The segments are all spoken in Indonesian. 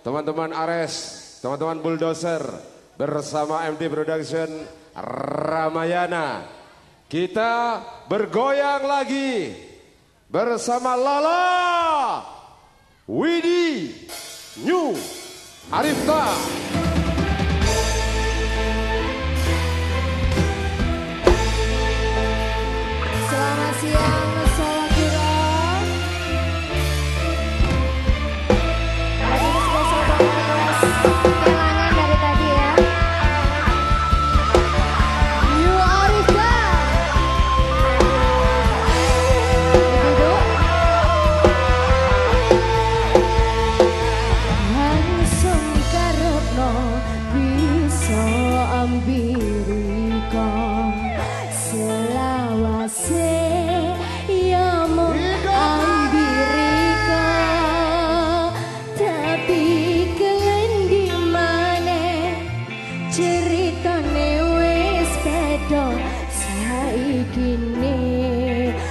teman-teman Ares, teman-teman Bulldozer bersama MD Production Ramayana. Kita bergoyang lagi bersama Lala Widi New Arifta.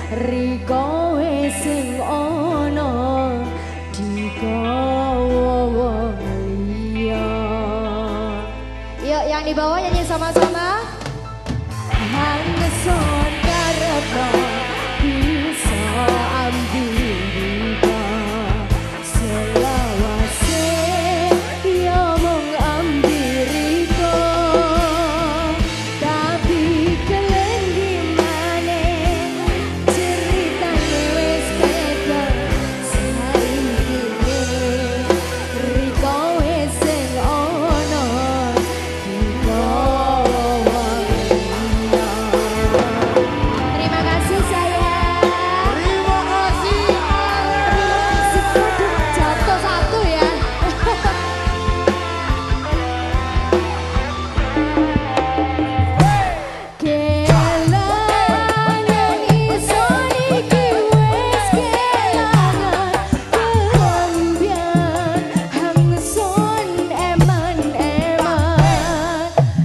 Rikowe sing ono di wong Yuk yang di bawah nyanyi sama-sama. Hang ngeson karepno bisa ambil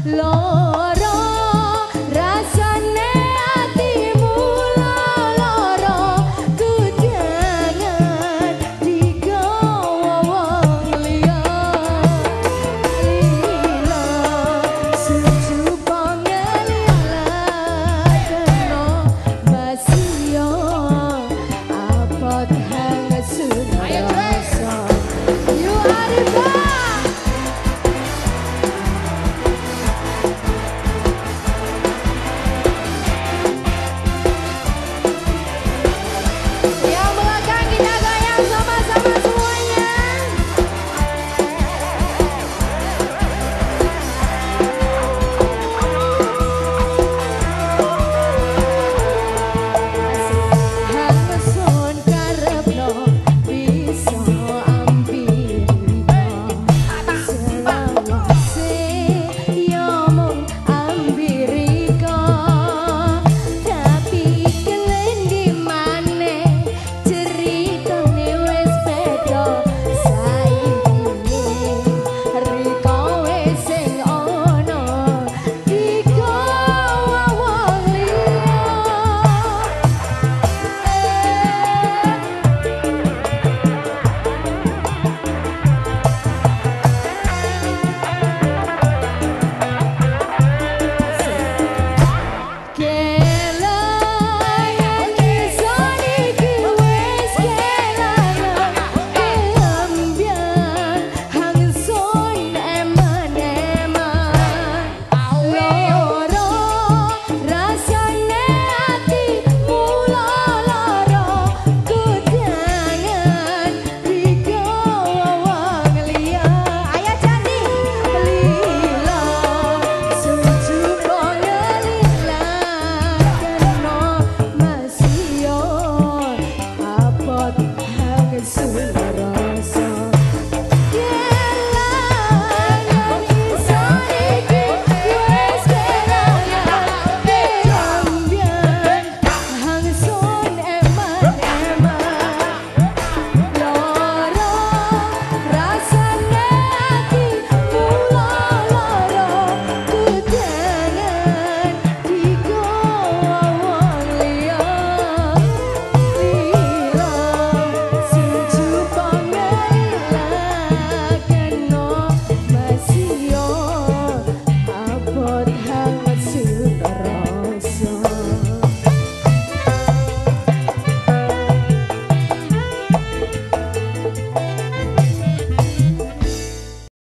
Lord. voice.